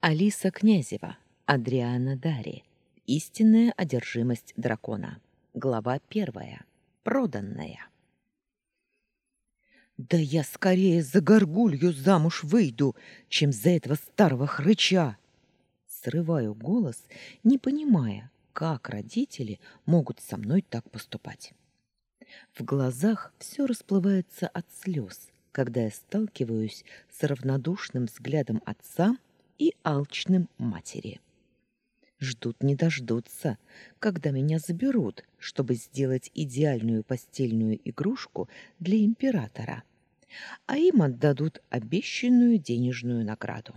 Алиса Князева, Адриана Дари. Истинная одержимость дракона. Глава первая. Проданная. Да я скорее за горгулью замуж выйду, чем за этого старого хрыча. Срываю голос, не понимая, как родители могут со мной так поступать. В глазах все расплывается от слез, когда я сталкиваюсь с равнодушным взглядом отца и алчным матери. Ждут не дождутся, когда меня заберут, чтобы сделать идеальную постельную игрушку для императора, а им отдадут обещанную денежную награду.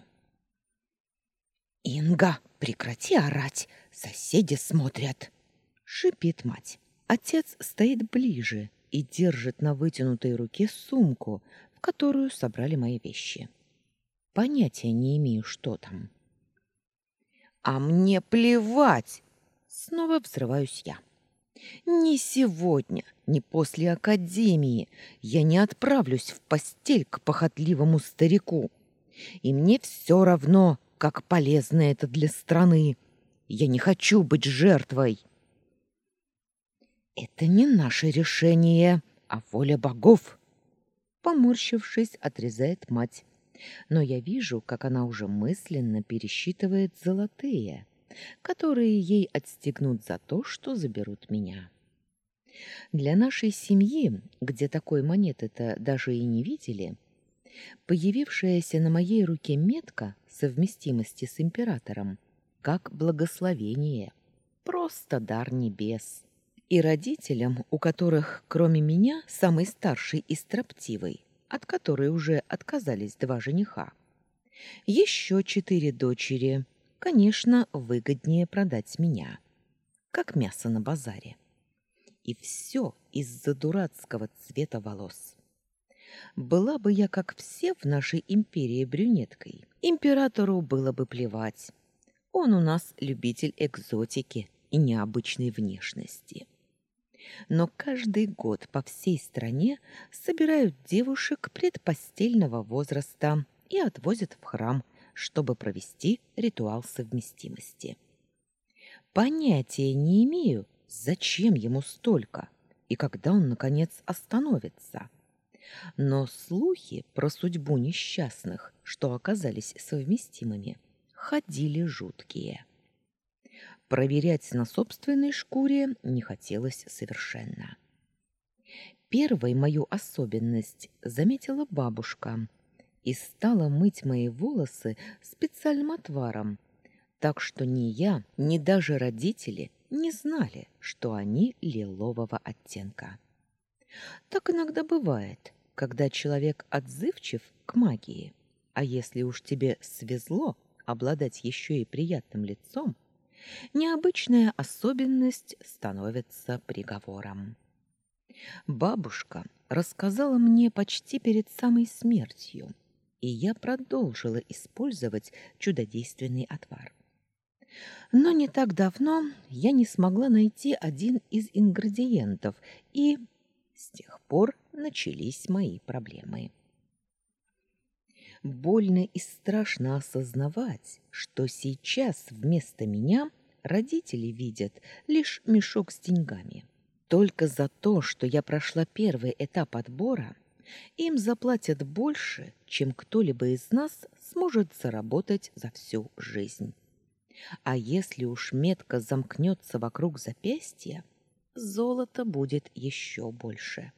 «Инга, прекрати орать! Соседи смотрят!» — шипит мать. Отец стоит ближе и держит на вытянутой руке сумку, в которую собрали мои вещи. Понятия не имею, что там. А мне плевать. Снова взрываюсь я. Ни сегодня, ни после академии я не отправлюсь в постель к похотливому старику. И мне все равно, как полезно это для страны. Я не хочу быть жертвой. Это не наше решение, а воля богов. Поморщившись, отрезает мать но я вижу, как она уже мысленно пересчитывает золотые, которые ей отстегнут за то, что заберут меня. Для нашей семьи, где такой монеты-то даже и не видели, появившаяся на моей руке метка совместимости с императором, как благословение, просто дар небес. И родителям, у которых, кроме меня, самый старший и строптивый, от которой уже отказались два жениха. Еще четыре дочери. Конечно, выгоднее продать меня. Как мясо на базаре. И все из-за дурацкого цвета волос. Была бы я, как все в нашей империи, брюнеткой, императору было бы плевать. Он у нас любитель экзотики и необычной внешности но каждый год по всей стране собирают девушек предпостельного возраста и отвозят в храм, чтобы провести ритуал совместимости. Понятия не имею, зачем ему столько и когда он, наконец, остановится. Но слухи про судьбу несчастных, что оказались совместимыми, ходили жуткие. Проверять на собственной шкуре не хотелось совершенно. Первой мою особенность заметила бабушка и стала мыть мои волосы специальным отваром, так что ни я, ни даже родители не знали, что они лилового оттенка. Так иногда бывает, когда человек отзывчив к магии, а если уж тебе свезло обладать еще и приятным лицом, необычная особенность становится приговором. Бабушка рассказала мне почти перед самой смертью, и я продолжила использовать чудодейственный отвар. Но не так давно я не смогла найти один из ингредиентов, и с тех пор начались мои проблемы. Больно и страшно осознавать, что сейчас вместо меня родители видят лишь мешок с деньгами. Только за то, что я прошла первый этап отбора, им заплатят больше, чем кто-либо из нас сможет заработать за всю жизнь. А если уж метка замкнется вокруг запястья, золото будет еще больше.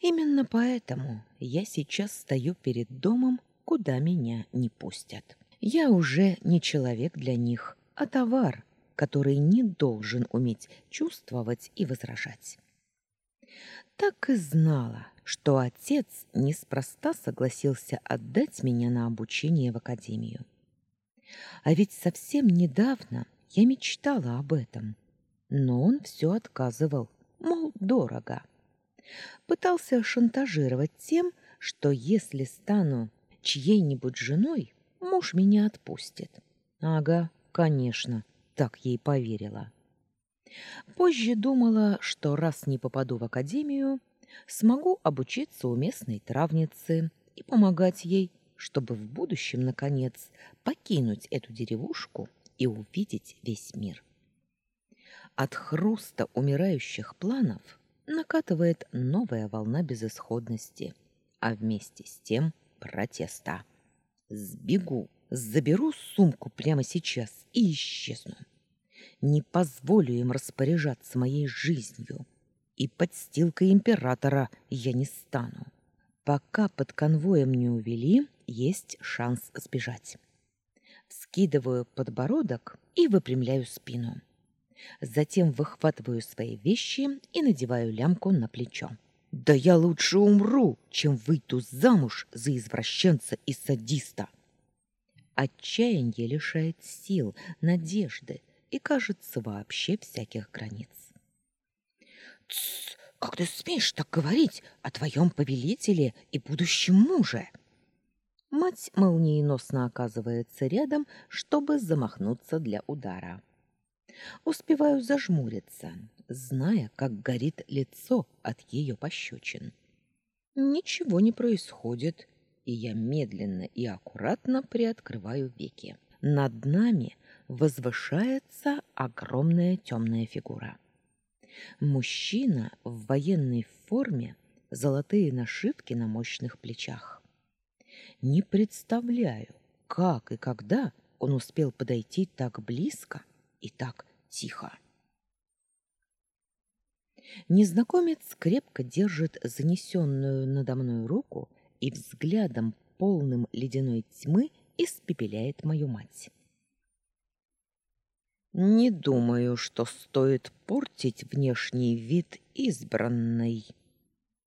Именно поэтому я сейчас стою перед домом, куда меня не пустят. Я уже не человек для них, а товар, который не должен уметь чувствовать и возражать. Так и знала, что отец неспроста согласился отдать меня на обучение в академию. А ведь совсем недавно я мечтала об этом, но он все отказывал, мол, дорого пытался шантажировать тем, что если стану чьей-нибудь женой, муж меня отпустит. Ага, конечно, так ей поверила. Позже думала, что раз не попаду в академию, смогу обучиться у местной травницы и помогать ей, чтобы в будущем, наконец, покинуть эту деревушку и увидеть весь мир. От хруста умирающих планов накатывает новая волна безысходности, а вместе с тем протеста. Сбегу, заберу сумку прямо сейчас и исчезну. Не позволю им распоряжаться моей жизнью, и подстилкой императора я не стану. Пока под конвоем не увели, есть шанс сбежать. Скидываю подбородок и выпрямляю спину. Затем выхватываю свои вещи и надеваю лямку на плечо. Да я лучше умру, чем выйду замуж за извращенца и садиста. Отчаяние лишает сил, надежды и, кажется, вообще всяких границ. «Тссс! Как ты смеешь так говорить о твоем повелителе и будущем муже?» Мать молниеносно оказывается рядом, чтобы замахнуться для удара. Успеваю зажмуриться, зная, как горит лицо от ее пощечин. Ничего не происходит, и я медленно и аккуратно приоткрываю веки. Над нами возвышается огромная темная фигура. Мужчина в военной форме, золотые нашивки на мощных плечах. Не представляю, как и когда он успел подойти так близко и так тихо. Незнакомец крепко держит занесенную надо мной руку и взглядом, полным ледяной тьмы, испепеляет мою мать. Не думаю, что стоит портить внешний вид избранной.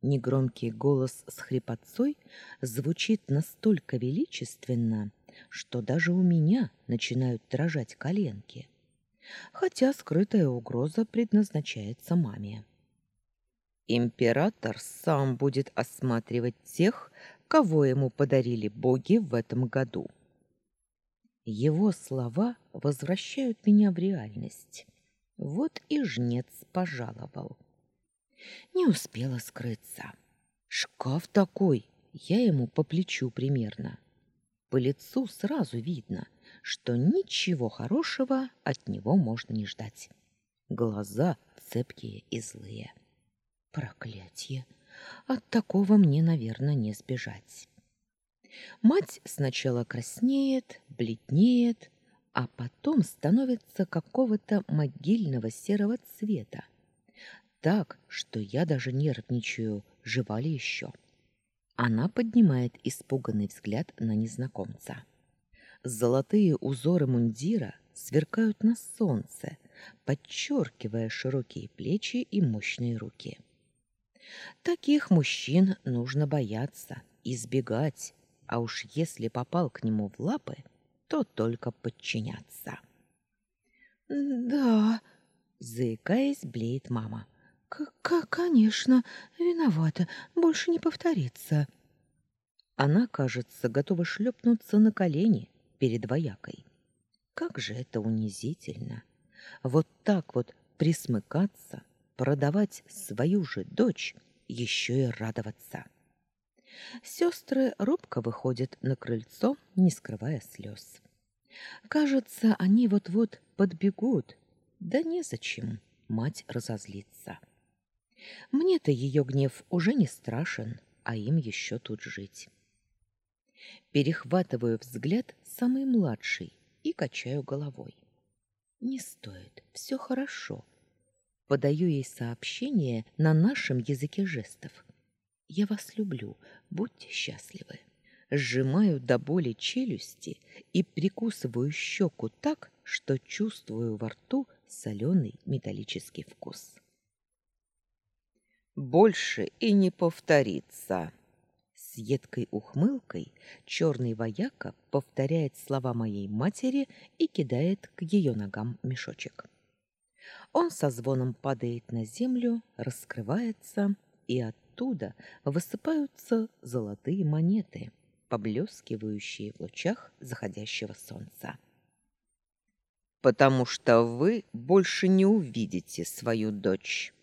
Негромкий голос с хрипотцой звучит настолько величественно, что даже у меня начинают дрожать коленки. Хотя скрытая угроза предназначается маме. Император сам будет осматривать тех, кого ему подарили боги в этом году. Его слова возвращают меня в реальность. Вот и жнец пожаловал. Не успела скрыться. Шкаф такой, я ему по плечу примерно. По лицу сразу видно, что ничего хорошего от него можно не ждать. Глаза цепкие и злые. Проклятье! От такого мне, наверное, не сбежать. Мать сначала краснеет, бледнеет, а потом становится какого-то могильного серого цвета. Так, что я даже нервничаю, жива ли еще. Она поднимает испуганный взгляд на незнакомца. Золотые узоры мундира сверкают на солнце, подчеркивая широкие плечи и мощные руки. Таких мужчин нужно бояться, избегать, а уж если попал к нему в лапы, то только подчиняться. «Да», — заикаясь, блеет мама. «К «Конечно, виновата, больше не повторится». Она, кажется, готова шлепнуться на колени перед воякой. Как же это унизительно! Вот так вот присмыкаться, продавать свою же дочь, еще и радоваться. Сестры робко выходят на крыльцо, не скрывая слез. Кажется, они вот-вот подбегут. Да незачем, мать разозлится. Мне-то ее гнев уже не страшен, а им еще тут жить. Перехватываю взгляд самый младший и качаю головой. Не стоит, все хорошо. Подаю ей сообщение на нашем языке жестов. Я вас люблю, будьте счастливы. Сжимаю до боли челюсти и прикусываю щеку так, что чувствую во рту соленый металлический вкус. Больше и не повторится. С едкой ухмылкой черный вояка повторяет слова моей матери и кидает к ее ногам мешочек. Он со звоном падает на землю, раскрывается, и оттуда высыпаются золотые монеты, поблескивающие в лучах заходящего солнца. «Потому что вы больше не увидите свою дочь».